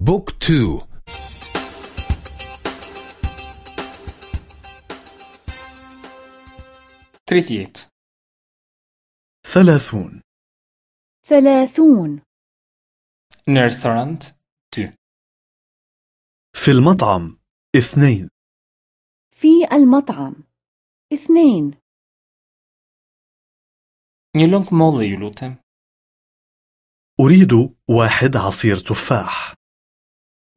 Book 2. Tridhjetë. ثلاثون. ثلاثون. Në restorant dy في المطعم اثنين. في المطعم اثنين. Molle ju lutem. أريد واحد عصير تفاح.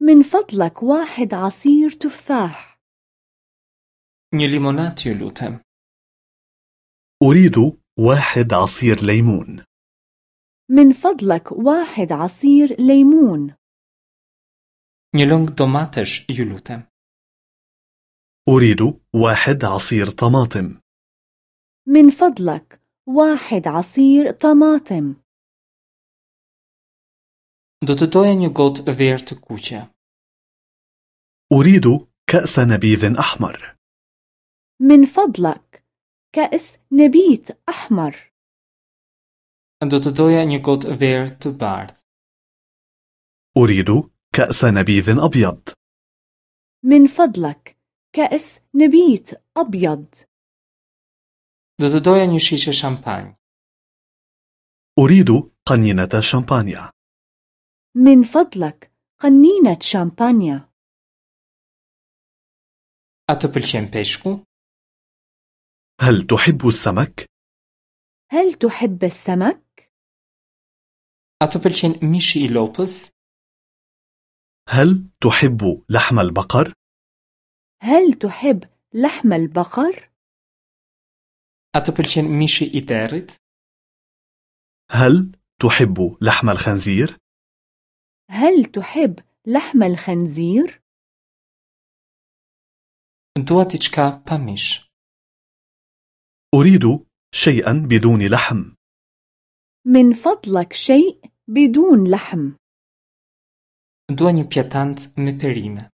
من فضلك واحد عصير تفاح. Një limonat ju lutem. أريد واحد عصير ليمون. من فضلك واحد عصير ليمون. Një lëng domatesh ju lutem. أريد واحد عصير طماطم. من فضلك واحد عصير طماطم. Do të doja një gotë verë të kuqe. أريد كأس نبيذ أحمر من فضلك كأس نبيت أحمر Do të doja një gotë verë të bardhë. أريد كأس نبيذ أبيض من فضلك كأس نبيت أبيض Do të doja një shishe shampanjë. أريد قنينة شامبانيا من فضلك قنينة شامبانيا pëlqen peshku? هل تحب السمك؟ هل تحب السمك؟ A të pëlqen mishi i lopës? هل تحب لحم البقر؟ هل تحب لحم البقر؟ A të pëlqen mishi i derrit? هل تحب لحم الخنزير؟ هل تحب لحم الخنزير؟ Pa mish. أريد شيئا بدون لحم من فضلك شيء بدون لحم pjatancë me perime.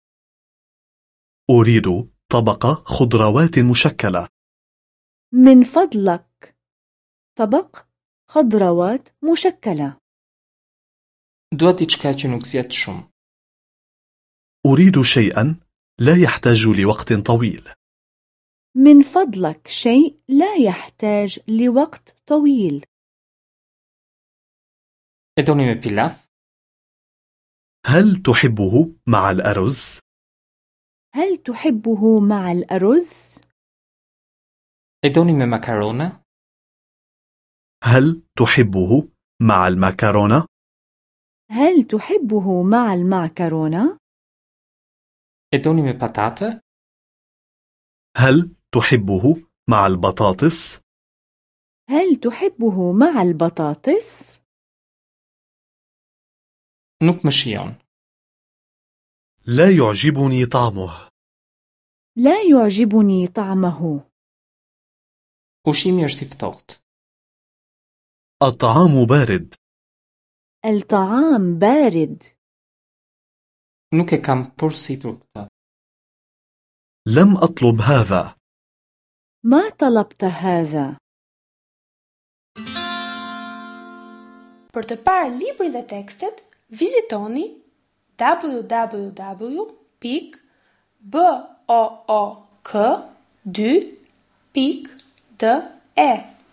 أريد طبق خضروات مشكلة من فضلك طبق خضروات مشكلة Nuk zjet shumë. أريد شيئا لا يحتاج لوقت طويل من فضلك شيء لا يحتاج لوقت طويل me pilaf? هل تحبه مع الأرز؟ هل تحبه مع الأرز؟ Me makarona? هل تحبه مع المكرونة؟ هل تحبه مع المعكرونة؟ Me patate? هل تحبه مع البطاطس؟ هل تحبه مع البطاطس؟ Më shijon. لا يعجبني طعمه لا يعجبني طعمه i ftohtë. الطعام بارد الطعام بارد Nuk e kam porsitur këtë. لم أطلب هذا ما طلبت هذا Për të parë librin dhe tekstet, vizitoni www.book2.de